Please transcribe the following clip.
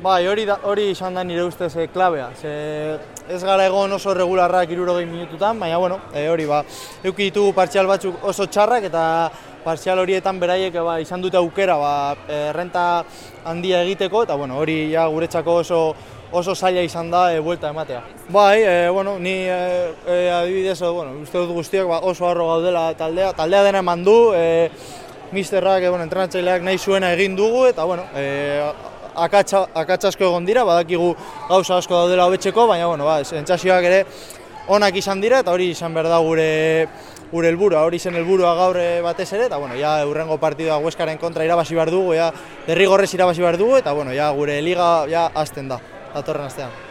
Bai, hori da, hori izan da nire ustez e, klabea. Ze ez gara egon oso regularrak 60 minututan, baina bueno, e, hori ba, eduki ditugu partzial batzuk oso txarrak eta partzial horietan beraiek ba, izan dute aukera ba, errenta handia egiteko eta bueno, hori ja guretzako oso oso zaila izan da e, buelta ematea. Bai, e, bueno, ni e, e, adibidez, bueno, uste dut guztiak ba, oso harro gaudela taldea, taldea dena eman du, e, misterrak, e, bueno, entrenatzaileak nahi zuena egin dugu eta bueno, e, akatsa, akatsasko egon dira, badakigu gauza asko daudela hobetzeko, baina bueno, ba, sentsazioak ere onak izan dira eta hori izan behar da gure gure helburua, hori zen helburua gaur eh, batez ere eta bueno, ja urrengo partidua Hueskaren kontra irabazi behar dugu, ja derrigorrez irabazi behar dugu eta bueno, ja gure liga ja hasten da datorren astean.